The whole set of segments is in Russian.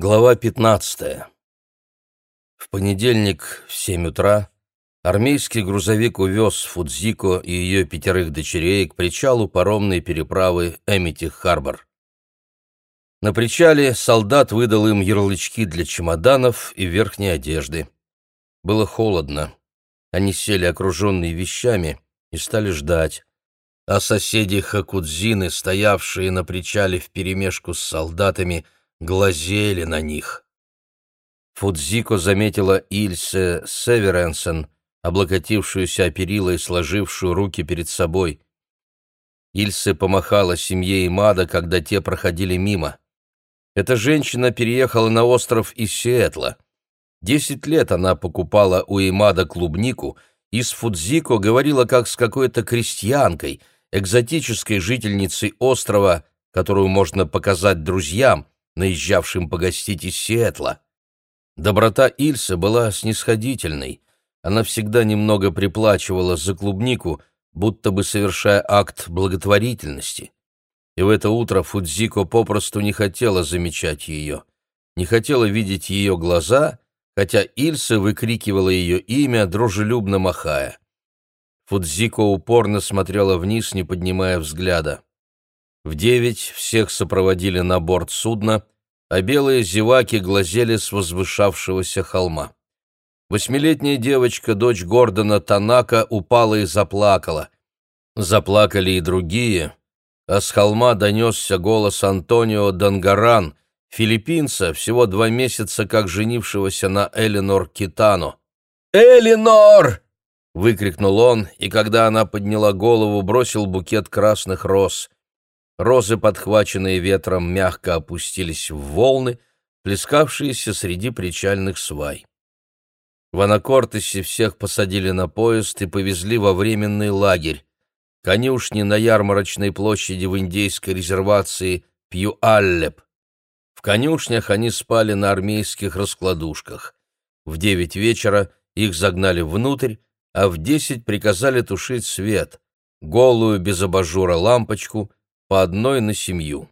Глава 15. В понедельник в 7 утра армейский грузовик увез Фудзико и ее пятерых дочерей к причалу паромной переправы Эмити-Харбор. На причале солдат выдал им ярлычки для чемоданов и верхней одежды. Было холодно. Они сели окруженные вещами и стали ждать. А соседи Хакудзины, стоявшие на причале вперемешку с солдатами, — глазели на них. Фудзико заметила Ильсе Северенсен, облокотившуюся о перила и сложившую руки перед собой. Ильсе помахала семье Имада, когда те проходили мимо. Эта женщина переехала на остров из Сиэтла. Десять лет она покупала у Имада клубнику и с Фудзико говорила как с какой-то крестьянкой, экзотической жительницей острова, которую можно показать друзьям, наезжавшим погостить из Сиэтла. Доброта Ильса была снисходительной. Она всегда немного приплачивала за клубнику, будто бы совершая акт благотворительности. И в это утро Фудзико попросту не хотела замечать ее. Не хотела видеть ее глаза, хотя Ильса выкрикивала ее имя, дружелюбно махая. Фудзико упорно смотрела вниз, не поднимая взгляда. В девять всех сопроводили на борт судна, а белые зеваки глазели с возвышавшегося холма. Восьмилетняя девочка, дочь Гордона Танака, упала и заплакала. Заплакали и другие, а с холма донесся голос Антонио Дангаран, филиппинца, всего два месяца как женившегося на Эленор Китано. «Эленор!» — выкрикнул он, и когда она подняла голову, бросил букет красных роз. Розы, подхваченные ветром, мягко опустились в волны, плескавшиеся среди причальных свай. В Анакортесе всех посадили на поезд и повезли во временный лагерь. Конюшни на ярмарочной площади в индейской резервации Пью-Аллеп. В конюшнях они спали на армейских раскладушках. В девять вечера их загнали внутрь, а в десять приказали тушить свет, голую без абажура лампочку — по одной на семью.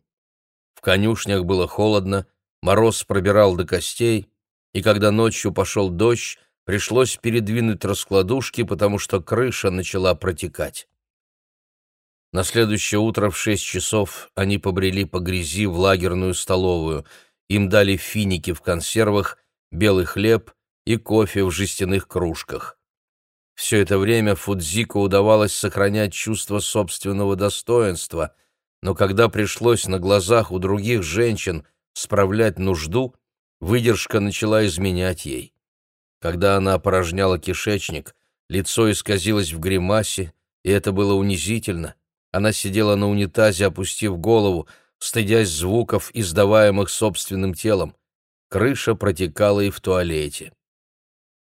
В конюшнях было холодно, мороз пробирал до костей, и когда ночью пошел дождь, пришлось передвинуть раскладушки, потому что крыша начала протекать. На следующее утро в шесть часов они побрели по грязи в лагерную столовую. Им дали финики в консервах, белый хлеб и кофе в жестяных кружках. Все это время Фудзико удавалось сохранять чувство собственного достоинства — но когда пришлось на глазах у других женщин справлять нужду, выдержка начала изменять ей. Когда она опорожняла кишечник, лицо исказилось в гримасе, и это было унизительно. Она сидела на унитазе, опустив голову, стыдясь звуков, издаваемых собственным телом. Крыша протекала и в туалете.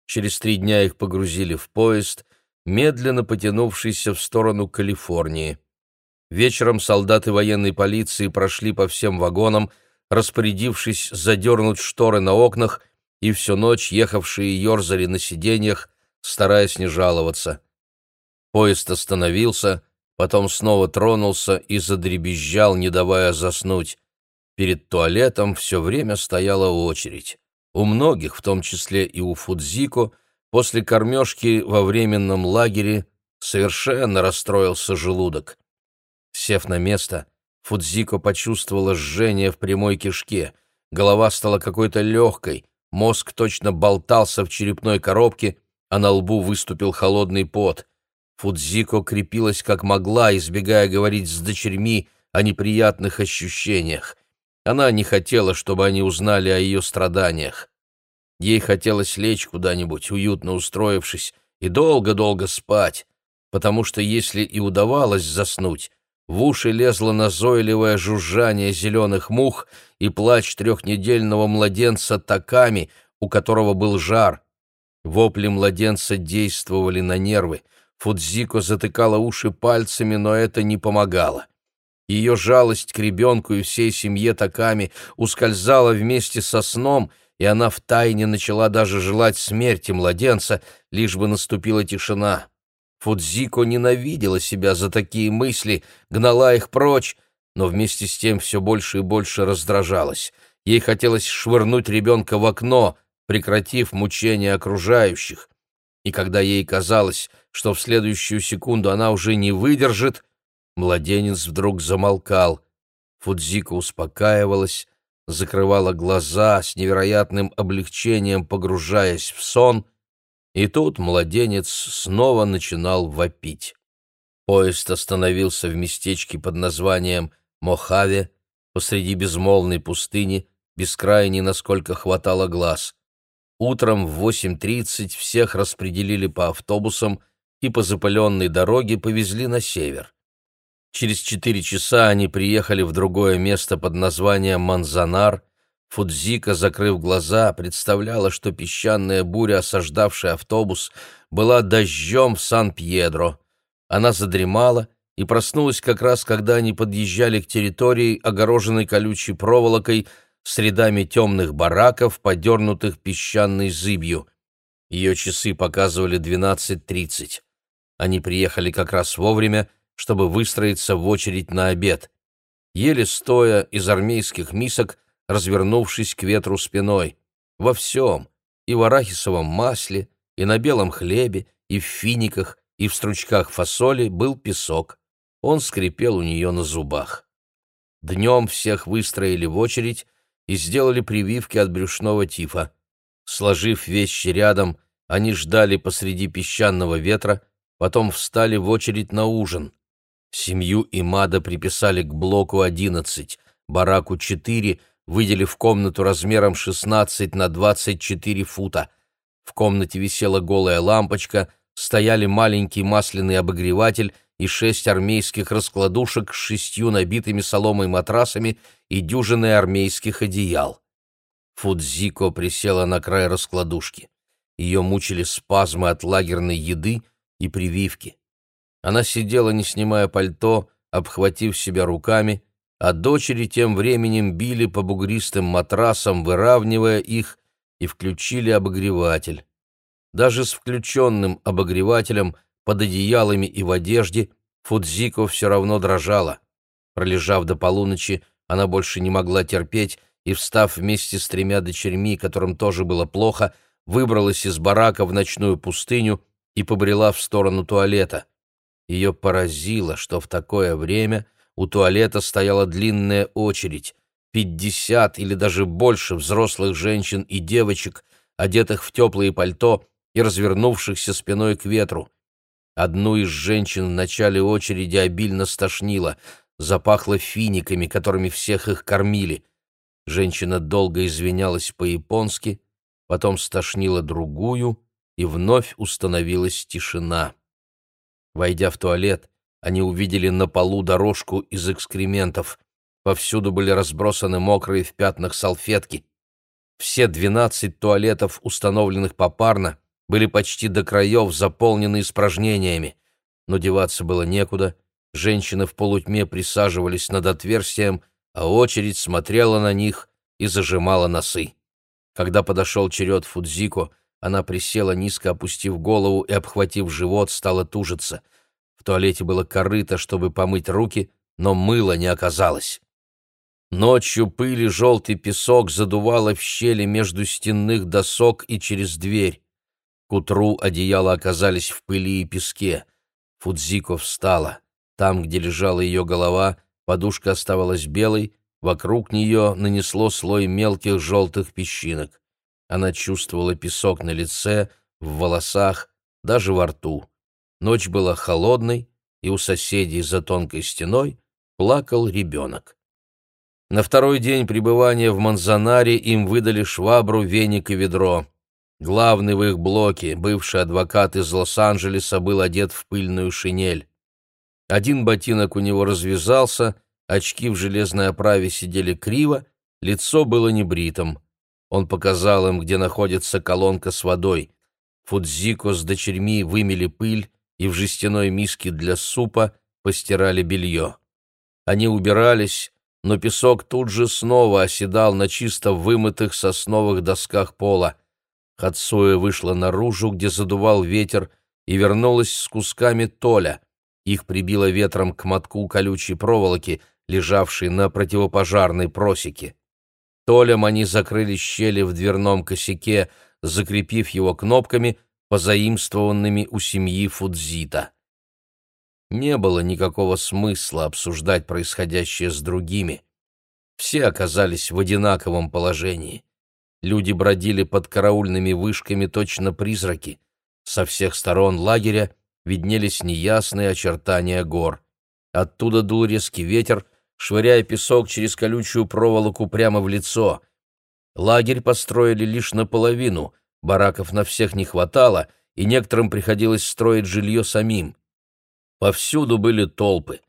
Через три дня их погрузили в поезд, медленно потянувшийся в сторону Калифорнии. Вечером солдаты военной полиции прошли по всем вагонам, распорядившись задернуть шторы на окнах, и всю ночь ехавшие ерзали на сиденьях, стараясь не жаловаться. Поезд остановился, потом снова тронулся и задребезжал, не давая заснуть. Перед туалетом все время стояла очередь. У многих, в том числе и у Фудзико, после кормежки во временном лагере совершенно расстроился желудок. Сев на место, Фудзико почувствовала жжение в прямой кишке. Голова стала какой-то легкой, мозг точно болтался в черепной коробке, а на лбу выступил холодный пот. Фудзико крепилась как могла, избегая говорить с дочерьми о неприятных ощущениях. Она не хотела, чтобы они узнали о ее страданиях. Ей хотелось лечь куда-нибудь, уютно устроившись, и долго-долго спать, потому что если и удавалось заснуть, в уши лезло назойливое жужжание зеленых мух и плач трехнедельного младенца таками, у которого был жар. Вопли младенца действовали на нервы. Фудзико затыкала уши пальцами, но это не помогало. Ее жалость к ребенку и всей семье таками ускользала вместе со сном, и она втайне начала даже желать смерти младенца, лишь бы наступила тишина. Фудзико ненавидела себя за такие мысли, гнала их прочь, но вместе с тем все больше и больше раздражалась. Ей хотелось швырнуть ребенка в окно, прекратив мучения окружающих. И когда ей казалось, что в следующую секунду она уже не выдержит, младенец вдруг замолкал. Фудзика успокаивалась, закрывала глаза с невероятным облегчением, погружаясь в сон, и тут младенец снова начинал вопить. Поезд остановился в местечке под названием Мохаве, посреди безмолвной пустыни, бескрайней, насколько хватало глаз. Утром в 8.30 всех распределили по автобусам и по запыленной дороге повезли на север. Через четыре часа они приехали в другое место под названием Манзанар. Фудзика, закрыв глаза, представляла, что песчаная буря, осаждавшая автобус, была дождем в Сан-Пьедро. Она задремала и проснулась как раз, когда они подъезжали к территории, огороженной колючей проволокой, с рядами темных бараков, подернутых песчаной зыбью. Ее часы показывали 12.30. Они приехали как раз вовремя, чтобы выстроиться в очередь на обед. Еле стоя из армейских мисок, развернувшись к ветру спиной. Во всем, и в арахисовом масле, и на белом хлебе, и в финиках, и в стручках фасоли был песок. Он скрипел у нее на зубах. Днем всех выстроили в очередь и сделали прививки от брюшного тифа. Сложив вещи рядом, они ждали посреди песчаного ветра, потом встали в очередь на ужин. Семью Имада приписали к блоку 11, бараку 4, выделив комнату размером 16 на 24 фута. В комнате висела голая лампочка, стояли маленький масляный обогреватель и шесть армейских раскладушек с шестью набитыми соломой матрасами и дюжиной армейских одеял. Фудзико присела на край раскладушки. Ее мучили спазмы от лагерной еды и прививки. Она сидела, не снимая пальто, обхватив себя руками, а дочери тем временем били по бугристым матрасам, выравнивая их, и включили обогреватель. Даже с включенным обогревателем под одеялами и в одежде Фудзико все равно дрожала. Пролежав до полуночи, она больше не могла терпеть и, встав вместе с тремя дочерьми, которым тоже было плохо, выбралась из барака в ночную пустыню и побрела в сторону туалета. Ее поразило, что в такое время у туалета стояла длинная очередь, пятьдесят или даже больше взрослых женщин и девочек, одетых в теплые пальто и развернувшихся спиной к ветру. Одну из женщин в начале очереди обильно стошнило, запахло финиками, которыми всех их кормили. Женщина долго извинялась по-японски, потом стошнила другую, и вновь установилась тишина. Войдя в туалет, они увидели на полу дорожку из экскрементов. Повсюду были разбросаны мокрые в пятнах салфетки. Все двенадцать туалетов, установленных попарно, были почти до краев заполнены испражнениями. Но деваться было некуда. Женщины в полутьме присаживались над отверстием, а очередь смотрела на них и зажимала носы. Когда подошел черед Фудзико, она присела, низко опустив голову и, обхватив живот, стала тужиться. В туалете было корыто, чтобы помыть руки, но мыла не оказалось. Ночью пыль и желтый песок задувало в щели между стенных досок и через дверь. К утру одеяла оказались в пыли и песке. Фудзико встала. Там, где лежала ее голова, подушка оставалась белой, вокруг нее нанесло слой мелких желтых песчинок. Она чувствовала песок на лице, в волосах, даже во рту. Ночь была холодной, и у соседей за тонкой стеной плакал ребенок. На второй день пребывания в Манзанаре им выдали швабру, веник и ведро. Главный в их блоке, бывший адвокат из Лос-Анджелеса, был одет в пыльную шинель. Один ботинок у него развязался, очки в железной оправе сидели криво, лицо было небритым. Он показал им, где находится колонка с водой. Фудзико с дочерьми вымели пыль и в жестяной миске для супа постирали белье. Они убирались, но песок тут же снова оседал на чисто вымытых сосновых досках пола. Хацуя вышла наружу, где задувал ветер, и вернулась с кусками толя. Их прибило ветром к мотку колючей проволоки, лежавшей на противопожарной просеке. Толем они закрыли щели в дверном косяке, закрепив его кнопками, позаимствованными у семьи Фудзита. Не было никакого смысла обсуждать происходящее с другими. Все оказались в одинаковом положении. Люди бродили под караульными вышками точно призраки. Со всех сторон лагеря виднелись неясные очертания гор. Оттуда дул резкий ветер, швыряя песок через колючую проволоку прямо в лицо. Лагерь построили лишь наполовину, бараков на всех не хватало, и некоторым приходилось строить жилье самим. Повсюду были толпы.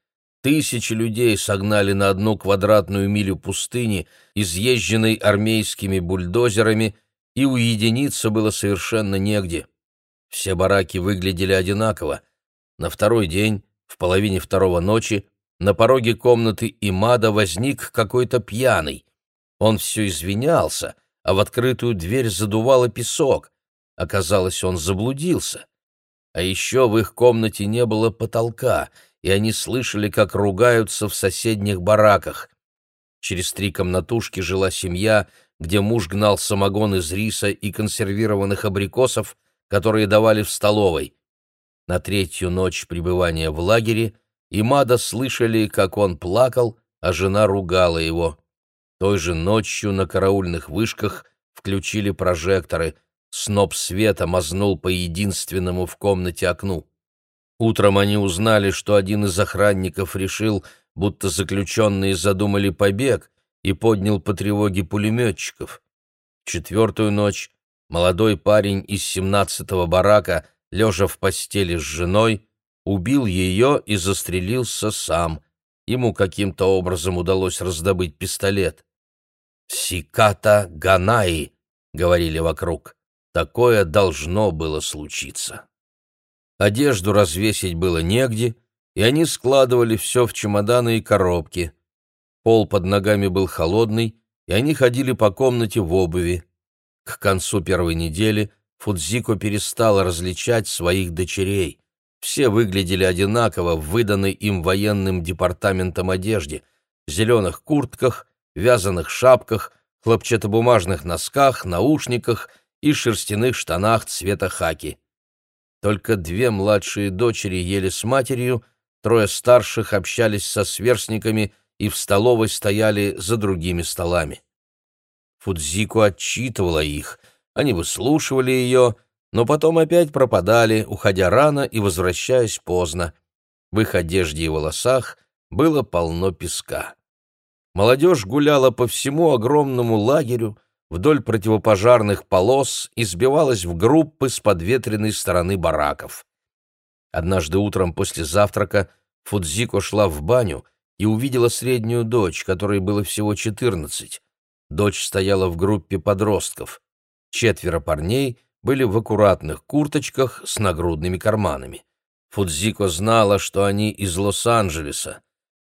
Тысячи людей согнали на одну квадратную милю пустыни, изъезженной армейскими бульдозерами, и уединиться было совершенно негде. Все бараки выглядели одинаково. На второй день, в половине второго ночи, на пороге комнаты Имада возник какой-то пьяный. Он все извинялся, а в открытую дверь задувало песок. Оказалось, он заблудился. А еще в их комнате не было потолка — и они слышали, как ругаются в соседних бараках. Через три комнатушки жила семья, где муж гнал самогон из риса и консервированных абрикосов, которые давали в столовой. На третью ночь пребывания в лагере Имада слышали, как он плакал, а жена ругала его. Той же ночью на караульных вышках включили прожекторы. Сноп света мазнул по единственному в комнате окну. Утром они узнали, что один из охранников решил, будто заключенные задумали побег, и поднял по тревоге пулеметчиков. Четвертую ночь молодой парень из семнадцатого барака, лежа в постели с женой, убил ее и застрелился сам. Ему каким-то образом удалось раздобыть пистолет. «Сиката Ганаи», — говорили вокруг, — такое должно было случиться. Одежду развесить было негде, и они складывали все в чемоданы и коробки. Пол под ногами был холодный, и они ходили по комнате в обуви. К концу первой недели Фудзико перестала различать своих дочерей. Все выглядели одинаково в выданной им военным департаментом одежде, зеленых куртках, вязаных шапках, хлопчатобумажных носках, наушниках и шерстяных штанах цвета хаки. Только две младшие дочери ели с матерью, трое старших общались со сверстниками и в столовой стояли за другими столами. Фудзику отчитывала их, они выслушивали ее, но потом опять пропадали, уходя рано и возвращаясь поздно. В их одежде и волосах было полно песка. Молодежь гуляла по всему огромному лагерю, вдоль противопожарных полос и сбивалась в группы с подветренной стороны бараков. Однажды утром после завтрака Фудзико шла в баню и увидела среднюю дочь, которой было всего четырнадцать. Дочь стояла в группе подростков. Четверо парней были в аккуратных курточках с нагрудными карманами. Фудзико знала, что они из Лос-Анджелеса.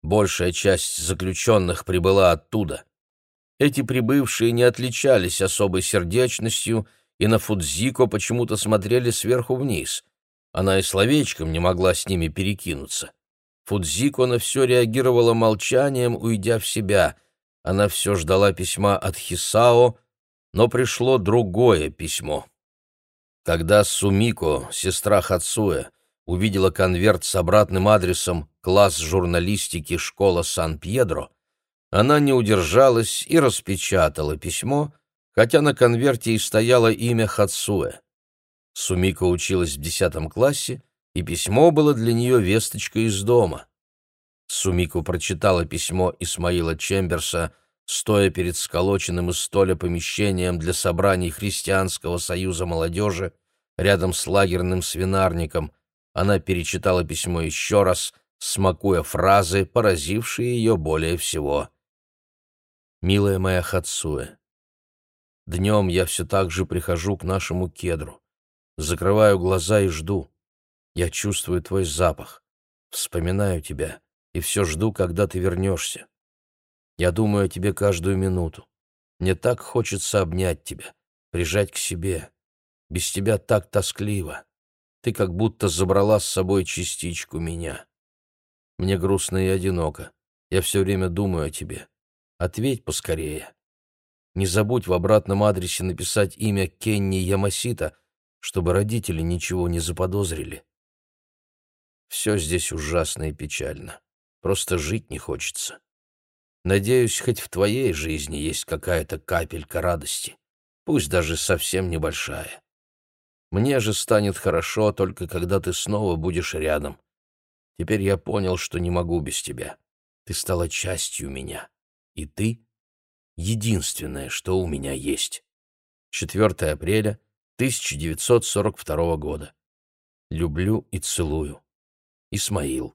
Большая часть заключенных прибыла оттуда. Эти прибывшие не отличались особой сердечностью и на Фудзико почему-то смотрели сверху вниз. Она и словечком не могла с ними перекинуться. Фудзико на все реагировала молчанием, уйдя в себя. Она все ждала письма от Хисао, но пришло другое письмо. Когда Сумико, сестра Хацуэ, увидела конверт с обратным адресом «Класс журналистики, школа Сан-Пьедро», она не удержалась и распечатала письмо, хотя на конверте и стояло имя Хацуэ. Сумика училась в десятом классе, и письмо было для нее весточкой из дома. Сумику прочитала письмо Исмаила Чемберса, стоя перед сколоченным из столя помещением для собраний Христианского союза молодежи, рядом с лагерным свинарником. Она перечитала письмо еще раз, смакуя фразы, поразившие ее более всего милая моя Хацуэ. Днем я все так же прихожу к нашему кедру. Закрываю глаза и жду. Я чувствую твой запах. Вспоминаю тебя и все жду, когда ты вернешься. Я думаю о тебе каждую минуту. Мне так хочется обнять тебя, прижать к себе. Без тебя так тоскливо. Ты как будто забрала с собой частичку меня. Мне грустно и одиноко. Я все время думаю о тебе. Ответь поскорее. Не забудь в обратном адресе написать имя Кенни Ямасита, чтобы родители ничего не заподозрили. Все здесь ужасно и печально. Просто жить не хочется. Надеюсь, хоть в твоей жизни есть какая-то капелька радости, пусть даже совсем небольшая. Мне же станет хорошо только когда ты снова будешь рядом. Теперь я понял, что не могу без тебя. Ты стала частью меня. И ты — единственное, что у меня есть. 4 апреля 1942 года. Люблю и целую. Исмаил.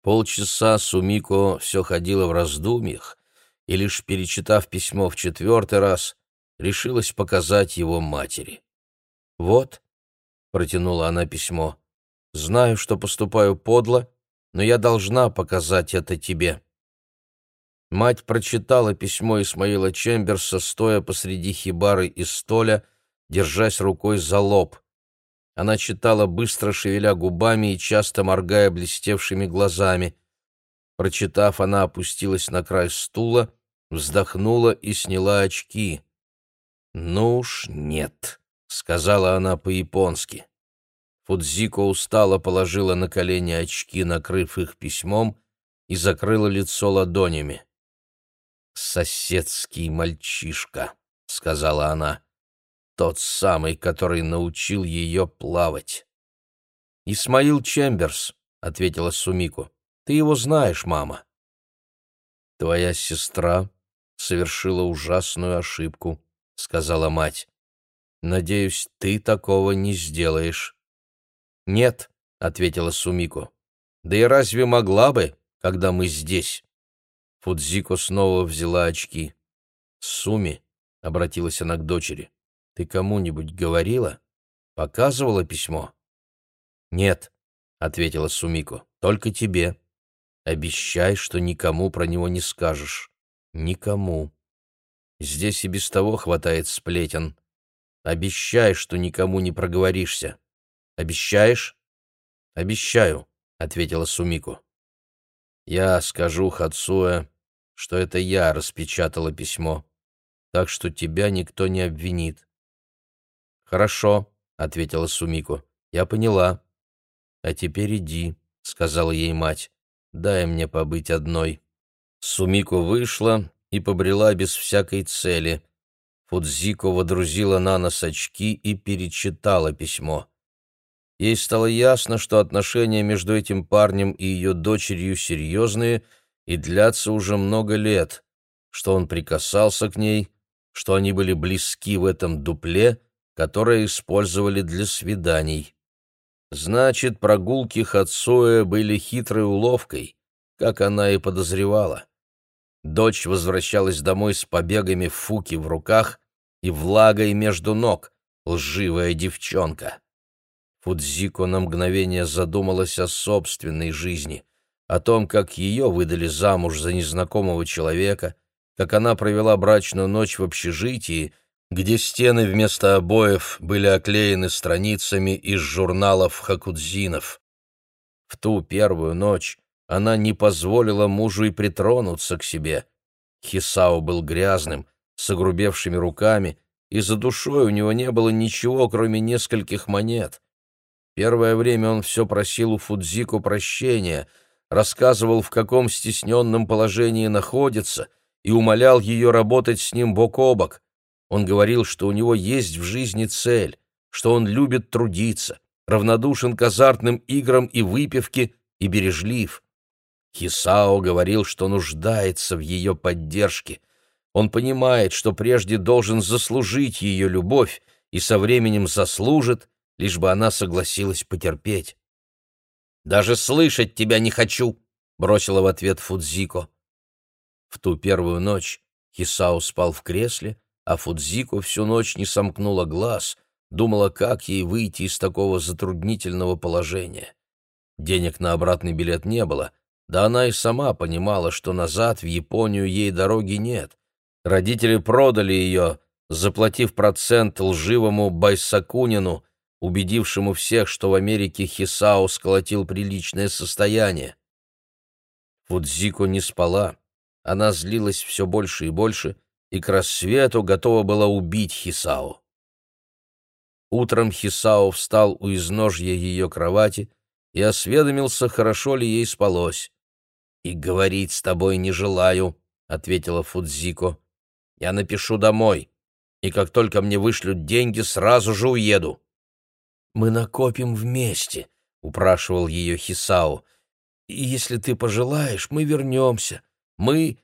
Полчаса Сумико все ходила в раздумьях, и лишь перечитав письмо в четвертый раз, решилась показать его матери. «Вот», — протянула она письмо, — «знаю, что поступаю подло, но я должна показать это тебе». Мать прочитала письмо Исмаила Чемберса, стоя посреди хибары и столя, держась рукой за лоб. Она читала, быстро шевеля губами и часто моргая блестевшими глазами. Прочитав, она опустилась на край стула, вздохнула и сняла очки. «Ну уж нет», — сказала она по-японски. Фудзико устало положила на колени очки, накрыв их письмом, и закрыла лицо ладонями. «Соседский мальчишка», — сказала она. Тот самый, который научил ее плавать. «Исмаил Чемберс», — ответила Сумику. «Ты его знаешь, мама». «Твоя сестра совершила ужасную ошибку», — сказала мать. «Надеюсь, ты такого не сделаешь». «Нет», — ответила Сумико. «Да и разве могла бы, когда мы здесь?» Фудзико снова взяла очки. «Суми», — обратилась она к дочери, ты кому-нибудь говорила? Показывала письмо? Нет, ответила Сумико. Только тебе. Обещай, что никому про него не скажешь. Никому. Здесь и без того хватает сплетен. Обещай, что никому не проговоришься. Обещаешь? Обещаю, ответила Сумико. Я скажу Хацуэ, что это я распечатала письмо, так что тебя никто не обвинит. «Хорошо», — ответила Сумико. «Я поняла». «А теперь иди», — сказала ей мать. «Дай мне побыть одной». Сумико вышла и побрела без всякой цели. Фудзико водрузила на нос очки и перечитала письмо. Ей стало ясно, что отношения между этим парнем и ее дочерью серьезные и длятся уже много лет, что он прикасался к ней, что они были близки в этом дупле — которое использовали для свиданий. Значит, прогулки Хацуэ были хитрой уловкой, как она и подозревала. Дочь возвращалась домой с побегами Фуки в руках и влагой между ног, лживая девчонка. Фудзико на мгновение задумалась о собственной жизни, о том, как ее выдали замуж за незнакомого человека, как она провела брачную ночь в общежитии, где стены вместо обоев были оклеены страницами из журналов хакудзинов. В ту первую ночь она не позволила мужу и притронуться к себе. Хисао был грязным, с огрубевшими руками, и за душой у него не было ничего, кроме нескольких монет. Первое время он все просил у Фудзику прощения, рассказывал, в каком стесненном положении находится, и умолял ее работать с ним бок о бок. Он говорил, что у него есть в жизни цель, что он любит трудиться, равнодушен к азартным играм и выпивке и бережлив. Хисао говорил, что нуждается в ее поддержке. Он понимает, что прежде должен заслужить ее любовь и со временем заслужит, лишь бы она согласилась потерпеть. «Даже слышать тебя не хочу!» — бросила в ответ Фудзико. В ту первую ночь Хисао спал в кресле, а Фудзико всю ночь не сомкнула глаз, думала, как ей выйти из такого затруднительного положения. Денег на обратный билет не было, да она и сама понимала, что назад в Японию ей дороги нет. Родители продали ее, заплатив процент лживому Байсакунину, убедившему всех, что в Америке Хисао сколотил приличное состояние. Фудзико не спала. Она злилась все больше и больше, и к рассвету готова была убить Хисао. Утром Хисао встал у изножья ее кровати и осведомился, хорошо ли ей спалось. «И говорить с тобой не желаю», — ответила Фудзико. «Я напишу домой, и как только мне вышлют деньги, сразу же уеду». «Мы накопим вместе», — упрашивал ее Хисао. «И если ты пожелаешь, мы вернемся. Мы...»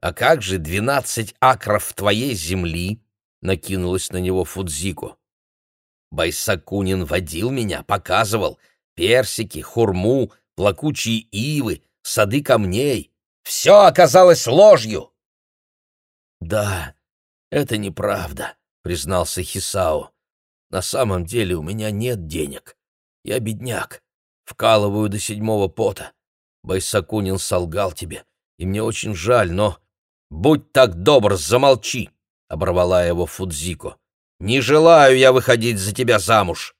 «А как же двенадцать акров твоей земли?» — накинулась на него Фудзико. Байсакунин водил меня, показывал персики, хурму, плакучие ивы, сады камней. Все оказалось ложью. Да, это неправда, признался Хисао. На самом деле у меня нет денег. Я бедняк, вкалываю до седьмого пота. Байсакунин солгал тебе, и мне очень жаль, но... Будь так добр, замолчи, — оборвала его Фудзико. Не желаю я выходить за тебя замуж.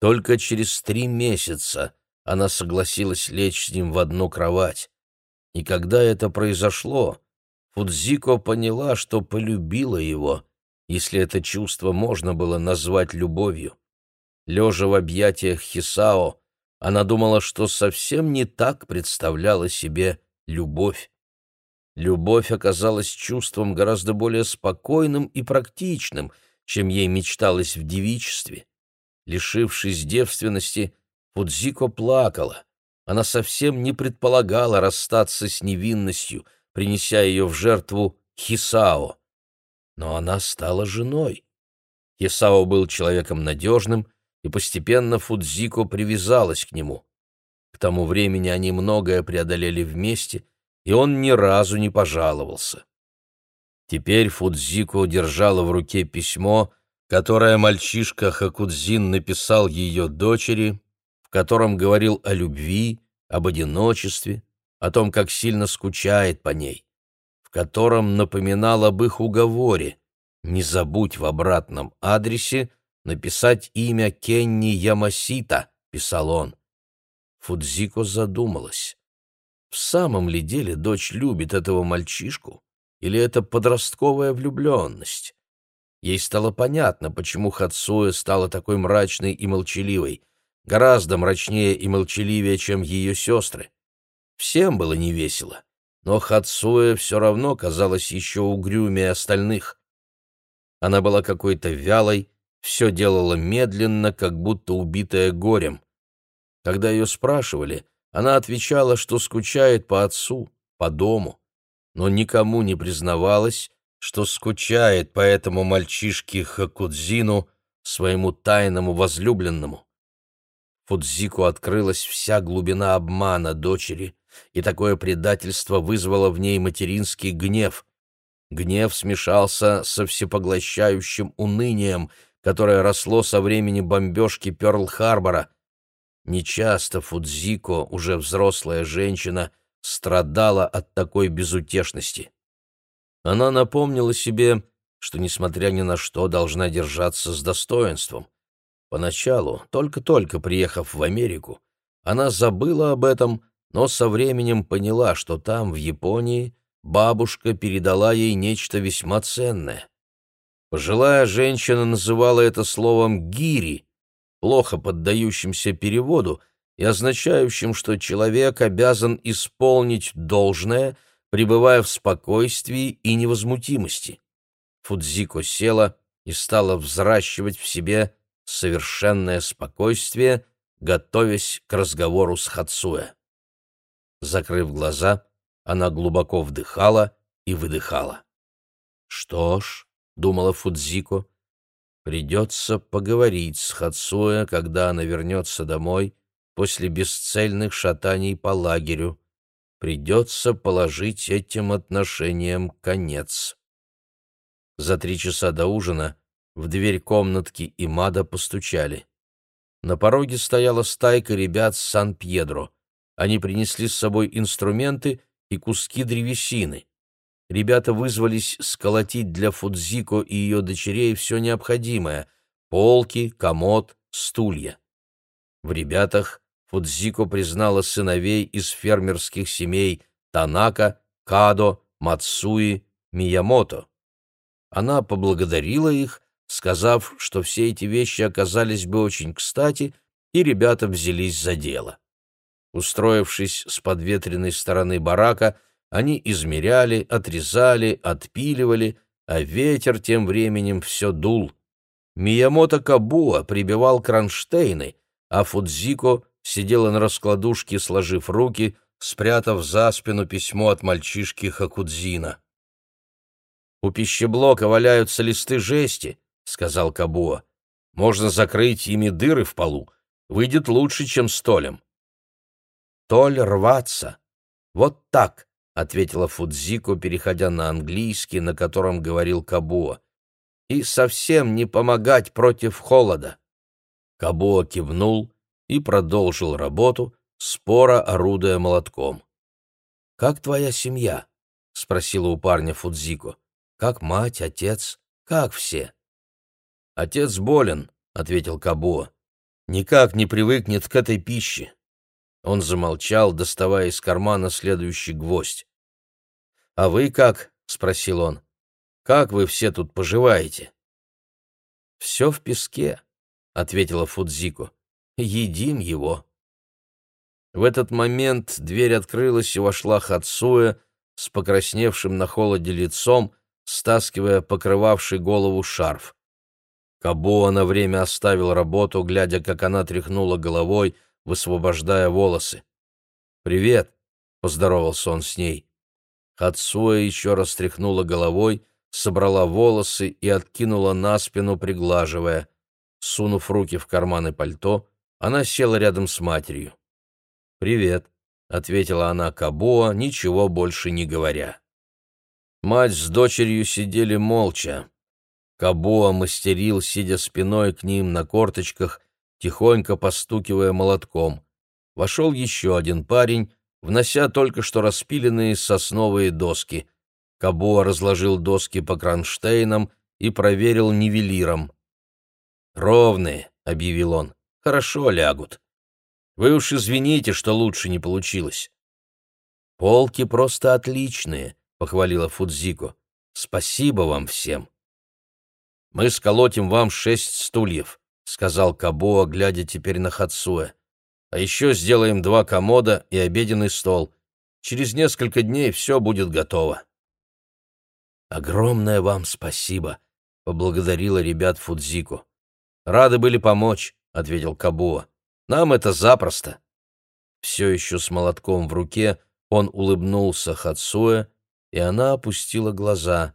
Только через три месяца она согласилась лечь с ним в одну кровать. И когда это произошло, Фудзико поняла, что полюбила его, если это чувство можно было назвать любовью. Лежа в объятиях Хисао, она думала, что совсем не так представляла себе любовь. Любовь оказалась чувством гораздо более спокойным и практичным — чем ей мечталось в девичестве. Лишившись девственности, Фудзико плакала. Она совсем не предполагала расстаться с невинностью, принеся ее в жертву Хисао. Но она стала женой. Хисао был человеком надежным, и постепенно Фудзико привязалась к нему. К тому времени они многое преодолели вместе, и он ни разу не пожаловался. Теперь Фудзико держала в руке письмо, которое мальчишка Хакудзин написал ее дочери, котором говорил о любви, об одиночестве, о том, как сильно скучает по ней, в котором напоминал об их уговоре «Не забудь в обратном адресе написать имя Кенни Ямасита», — писал он. Фудзико задумалась. В самом ли деле дочь любит этого мальчишку? Или это подростковая влюбленность? Ей стало понятно, почему Хацуэ стала такой мрачной и молчаливой, гораздо мрачнее и молчаливее, чем ее сестры. Всем было невесело, но Хацуэ все равно казалась еще угрюмее остальных. Она была какой-то вялой, все делала медленно, как будто убитая горем. Когда ее спрашивали, она отвечала, что скучает по отцу, по дому но никому не признавалась, что скучает по этому мальчишке Хакудзину, своему тайному возлюбленному. Фудзику открылась вся глубина обмана дочери, и такое предательство вызвало в ней материнский гнев. Гнев смешался со всепоглощающим унынием, которое росло со времени бомбежки Пёрл-Харбора. Нечасто Фудзико, уже взрослая женщина, — страдала от такой безутешности. Она напомнила себе, что, несмотря ни на что, должна держаться с достоинством. Поначалу, только-только приехав в Америку, она забыла об этом, но со временем поняла, что там, в Японии, бабушка передала ей нечто весьма ценное. Пожилая женщина называла это словом «гири», плохо поддающимся переводу — и означающим, что человек обязан исполнить должное, пребывая в спокойствии и невозмутимости. Фудзико села и стала взращивать в себе совершенное спокойствие, готовясь к разговору с Хацуэ. Закрыв глаза, она глубоко вдыхала и выдыхала. «Что ж», — думала Фудзико, — «придется поговорить с Хацуэ, когда она вернется домой, после бесцельных шатаний по лагерю. Придется положить этим отношениям конец. За три часа до ужина в дверь комнатки Имада постучали. На пороге стояла стайка ребят с Сан-Пьедро. Они принесли с собой инструменты и куски древесины. Ребята вызвались сколотить для Фудзико и ее дочерей все необходимое — полки, комод, стулья. В ребятах Фудзико признала сыновей из фермерских семей Танака, Кадо, Мацуи, Миямото. Она поблагодарила их, сказав, что все эти вещи оказались бы очень кстати, и ребята взялись за дело. Устроившись с подветренной стороны барака, они измеряли, отрезали, отпиливали, а ветер тем временем все дул. Миямото Кабуа прибивал кронштейны, а Фудзико сидела на раскладушке, сложив руки, спрятав за спину письмо от мальчишки Хакудзина. «У пищеблока валяются листы жести», — сказал Кабуа. «Можно закрыть ими дыры в полу. Выйдет лучше, чем столем». «Толь рваться. Вот так», — ответила Фудзико, переходя на английский, на котором говорил Кабуа. «И совсем не помогать против холода». Кабуа кивнул и продолжил работу, спора орудуя молотком. «Как твоя семья?» — спросила у парня Фудзико. «Как мать, отец? Как все?» «Отец болен», — ответил Кабуа. «Никак не привыкнет к этой пище». Он замолчал, доставая из кармана следующий гвоздь. «А вы как?» — спросил он. «Как вы все тут поживаете?» «Все в песке», — ответила Фудзико. «Едим его». В этот момент дверь открылась, и вошла Хацуя с покрасневшим на холоде лицом, стаскивая покрывавший голову шарф. Кабуа на время оставил работу, глядя, как она тряхнула головой, высвобождая волосы. «Привет!» — поздоровался он с ней. Хацуя еще раз тряхнула головой, собрала волосы и откинула на спину, приглаживая. Сунув руки в карманы пальто, она села рядом с матерью. «Привет», — ответила она Кабоа, ничего больше не говоря. Мать с дочерью сидели молча. Кабоа мастерил, сидя спиной к ним на корточках, тихонько постукивая молотком. Вошел еще один парень, внося только что распиленные сосновые доски. Кабоа разложил доски по кронштейнам и проверил нивелиром. «Ровные», — объявил он, — «хорошо лягут. Вы уж извините, что лучше не получилось. Полки просто отличные, похвалила Фудзико. Спасибо вам всем. Мы сколотим вам шесть стульев, сказал Кабоа, глядя теперь на Хацуэ. А еще сделаем два комода и обеденный стол. Через несколько дней все будет готово. Огромное вам спасибо, поблагодарила ребят Фудзико. Рады были помочь, ответил Кабуа. Нам это запросто. Все еще с молотком в руке он улыбнулся Хацуэ, и она опустила глаза.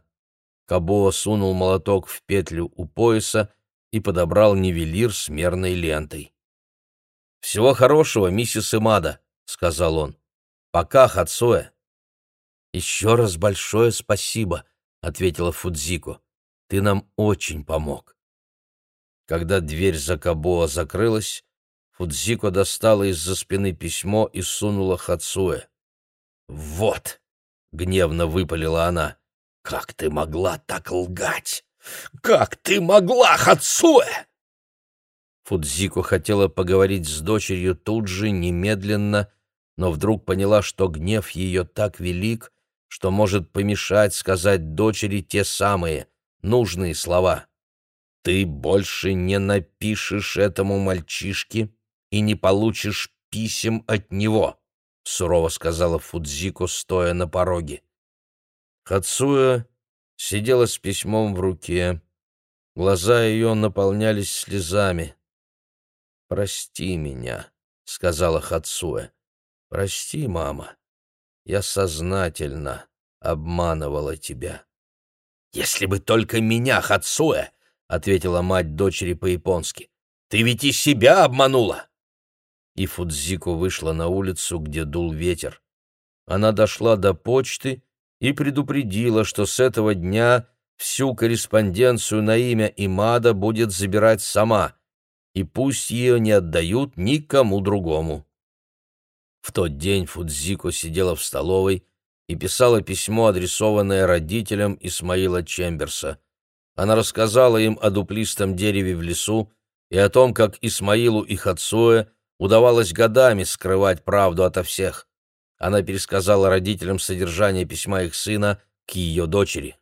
Кабоа сунул молоток в петлю у пояса и подобрал нивелир с мерной лентой. «Всего хорошего, миссис Имада», — сказал он. «Пока, Хацуэ». «Еще раз большое спасибо», — ответила Фудзико. «Ты нам очень помог». Когда дверь за Кабоа закрылась, Фудзико достала из-за спины письмо и сунула Хацуэ. «Вот!» — гневно выпалила она. «Как ты могла так лгать? Как ты могла, Хацуэ?» Фудзико хотела поговорить с дочерью тут же, немедленно, но вдруг поняла, что гнев ее так велик, что может помешать сказать дочери те самые, нужные слова. «Ты больше не напишешь этому мальчишке и не получишь писем от него», — сурово сказала Фудзико, стоя на пороге. Хацуя сидела с письмом в руке. Глаза ее наполнялись слезами. «Прости меня», — сказала Хацуя. «Прости, мама. Я сознательно обманывала тебя». «Если бы только меня, Хацуя!» — ответила мать дочери по-японски. «Ты ведь и себя обманула!» и Фудзико вышла на улицу, где дул ветер. Она дошла до почты и предупредила, что с этого дня всю корреспонденцию на имя Имада будет забирать сама, и пусть ее не отдают никому другому. В тот день Фудзико сидела в столовой и писала письмо, адресованное родителям Исмаила Чемберса. Она рассказала им о дуплистом дереве в лесу и о том, как Исмаилу и Хацуэ удавалось годами скрывать правду ото всех. Она пересказала родителям содержание письма их сына к ее дочери.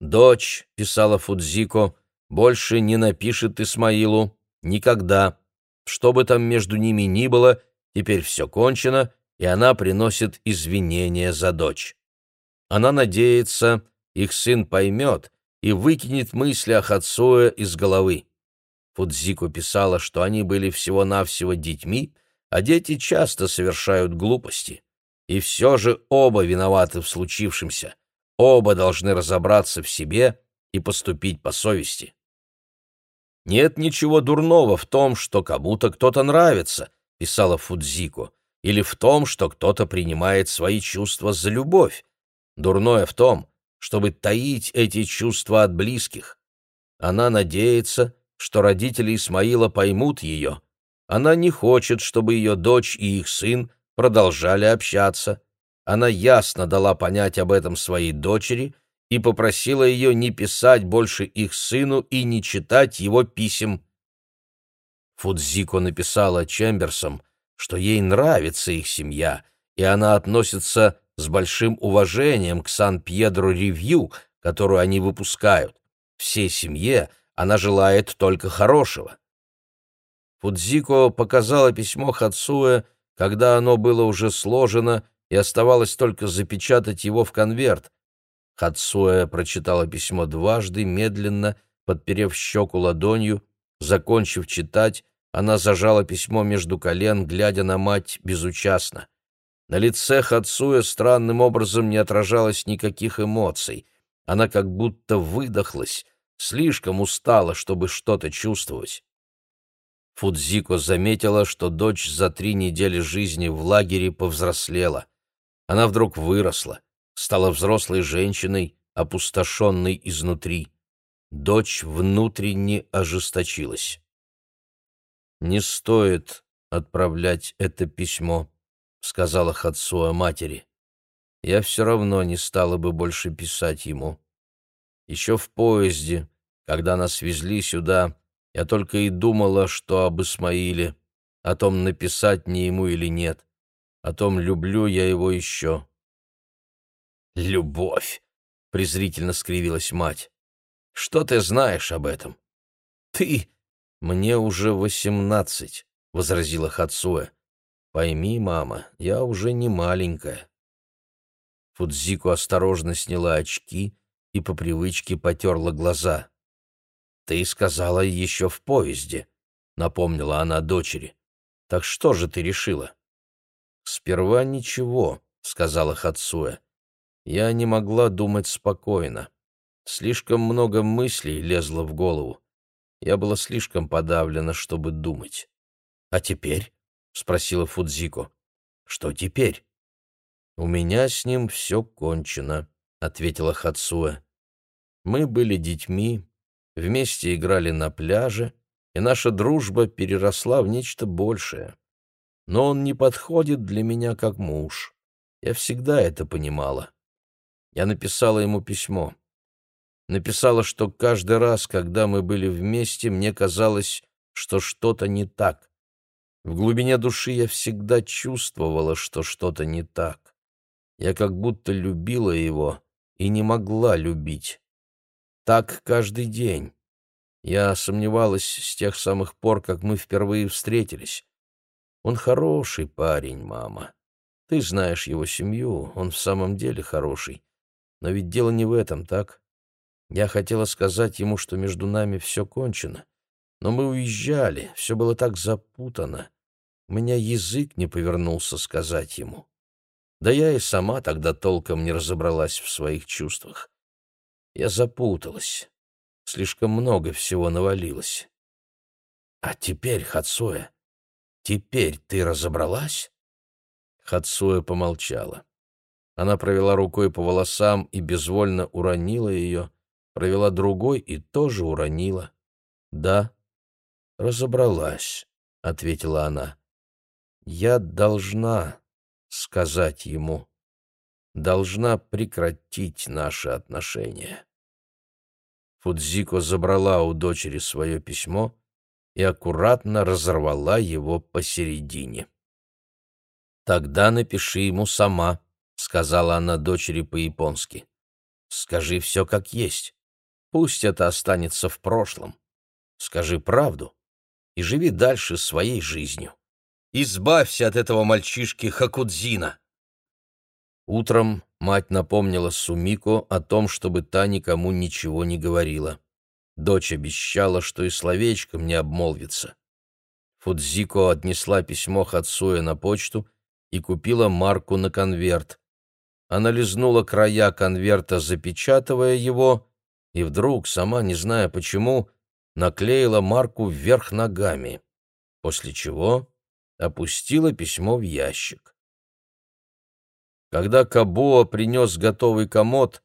«Дочь», — писала Фудзико, — «больше не напишет Исмаилу. Никогда. Что бы там между ними ни было, теперь все кончено, и она приносит извинения за дочь. Она надеется, их сын поймет и выкинет мысли о Хацуэ из головы. Фудзико писала, что они были всего-навсего детьми, а дети часто совершают глупости. И все же оба виноваты в случившемся. Оба должны разобраться в себе и поступить по совести. «Нет ничего дурного в том, что кому-то кто-то нравится», — писала Фудзико, «или в том, что кто-то принимает свои чувства за любовь. Дурное в том, чтобы таить эти чувства от близких. Она надеется, что родители Исмаила поймут ее. Она не хочет, чтобы ее дочь и их сын продолжали общаться. Она ясно дала понять об этом своей дочери и попросила ее не писать больше их сыну и не читать его писем. Фудзико написала Чемберсом, что ей нравится их семья, и она относится с большим уважением к Сан-Пьедро-Ревью, которую они выпускают. Всей семье она желает только хорошего. Фудзико показала письмо Хацуэ, когда оно было уже сложено, и оставалось только запечатать его в конверт. Хацуэ прочитала письмо дважды, медленно, подперев щеку ладонью. Закончив читать, она зажала письмо между колен, глядя на мать безучастно. На лице Хацуя странным образом не отражалось никаких эмоций. Она как будто выдохлась, слишком устала, чтобы что-то чувствовать. Фудзико заметила, что дочь за три недели жизни в лагере повзрослела. Она вдруг выросла, стала взрослой женщиной, опустошенной изнутри. Дочь внутренне ожесточилась. «Не стоит отправлять это письмо», — сказала Хацуа матери. «Я все равно не стала бы больше писать ему. Еще в поезде, когда нас везли сюда, я только и думала, что об Исмаиле, о том, написать мне ему или нет, о том, люблю я его еще. «Любовь!» — презрительно скривилась мать. «Что ты знаешь об этом?» «Ты...» «Мне уже восемнадцать», — возразила Хацуэ. «Пойми, мама, я уже не маленькая». Фудзику осторожно сняла очки и по привычке потерла глаза. «Ты сказала еще в поезде», — напомнила она дочери. «Так что же ты решила?» «Сперва ничего», — сказала Хацуэ. Я не могла думать спокойно. Слишком много мыслей лезло в голову. Я была слишком подавлена, чтобы думать. «А теперь?» — спросила Фудзико. «Что теперь?» «У меня с ним все кончено», — ответила Хацуэ. «Мы были детьми, вместе играли на пляже, и наша дружба переросла в нечто большее. Но он не подходит для меня как муж. Я всегда это понимала. Я написала ему письмо. Написала, что каждый раз, когда мы были вместе, мне казалось, что что-то не так. В глубине души я всегда чувствовала, что что-то не так. Я как будто любила его и не могла любить. Так каждый день. Я сомневалась с тех самых пор, как мы впервые встретились. Он хороший парень, мама. Ты знаешь его семью, он в самом деле хороший. Но ведь дело не в этом, так? Я хотела сказать ему, что между нами все кончено. Но мы уезжали, все было так запутано. У меня язык не повернулся сказать ему. Да я и сама тогда толком не разобралась в своих чувствах. Я запуталась. Слишком много всего навалилось. А теперь, Хацуя, теперь ты разобралась? Хацуя помолчала. Она провела рукой по волосам и безвольно уронила ее, провела другой и тоже уронила. «Да, разобралась», — ответила она. «Я должна сказать ему» должна прекратить наши отношения. Фудзико забрала у дочери свое письмо и аккуратно разорвала его посередине. «Тогда напиши ему сама», — сказала она дочери по-японски. Скажи все как есть. Пусть это останется в прошлом. Скажи правду и живи дальше своей жизнью. Избавься от этого мальчишки Хакудзина. Утром мать напомнила Сумико о том, чтобы та никому ничего не говорила. Дочь обещала, что и словечком не обмолвится. Фудзико отнесла письмо Хацуэ на почту и купила марку на конверт. Она лизнула края конверта, запечатывая его, и вдруг, сама не зная почему, наклеила марку вверх ногами, после чего опустила письмо в ящик. Когда Кабуа принес готовый комод,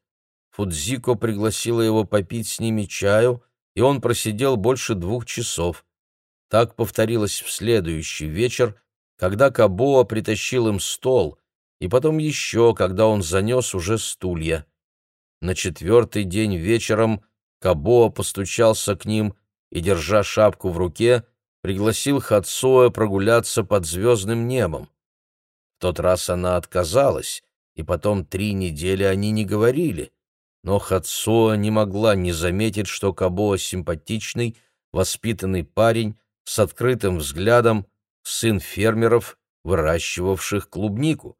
Фудзико пригласила его попить с ними чаю, и он просидел больше двух часов. Так повторилось в следующий вечер, когда Кабуа притащил им стол, и потом еще, когда он занес уже стулья. На четвертый день вечером Кабоа постучался к ним и, держа шапку в руке, пригласил Хацуэ прогуляться под звездным небом. В тот раз она отказалась, и потом три недели они не говорили. Но Хацуэ не могла не заметить, что Кабоа симпатичный, воспитанный парень с открытым взглядом, сын фермеров, выращивавших клубнику.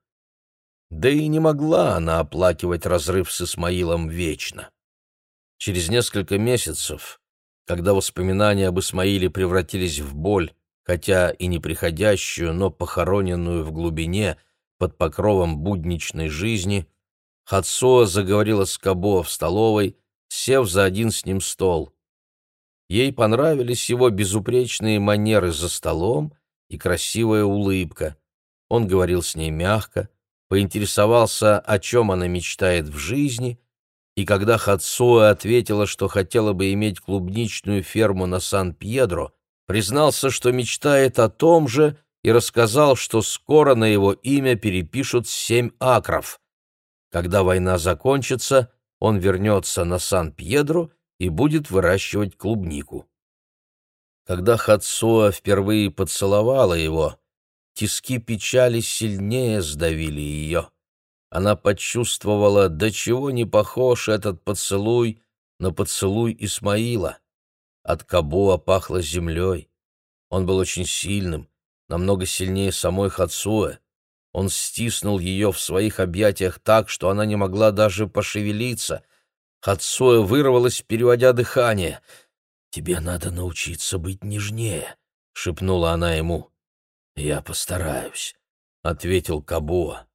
Да и не могла она оплакивать разрыв с Исмаилом вечно. Через несколько месяцев, когда воспоминания об Исмаиле превратились в боль, хотя и не приходящую, но похороненную в глубине под покровом будничной жизни, Хацоа заговорила с Кабо в столовой, сев за один с ним стол. Ей понравились его безупречные манеры за столом и красивая улыбка. Он говорил с ней мягко, поинтересовался, о чем она мечтает в жизни, и когда Хацуэ ответила, что хотела бы иметь клубничную ферму на Сан-Пьедро, признался, что мечтает о том же, и рассказал, что скоро на его имя перепишут семь акров. Когда война закончится, он вернется на Сан-Пьедро и будет выращивать клубнику. Когда Хацуа впервые поцеловала его, Тиски печали сильнее сдавили ее. Она почувствовала, до чего не похож этот поцелуй на поцелуй Исмаила. От Кабуа пахло землей. Он был очень сильным, намного сильнее самой Хацуэ. Он стиснул ее в своих объятиях так, что она не могла даже пошевелиться. Хацуэ вырвалась, переводя дыхание. «Тебе надо научиться быть нежнее», — шепнула она ему. «Я постараюсь», — ответил Кабуа.